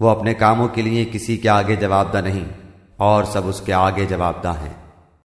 वो अपने कामों के लिए किसी के आगे जवाबदा नहीं, और सब उसके आगे जवाबदा हैं।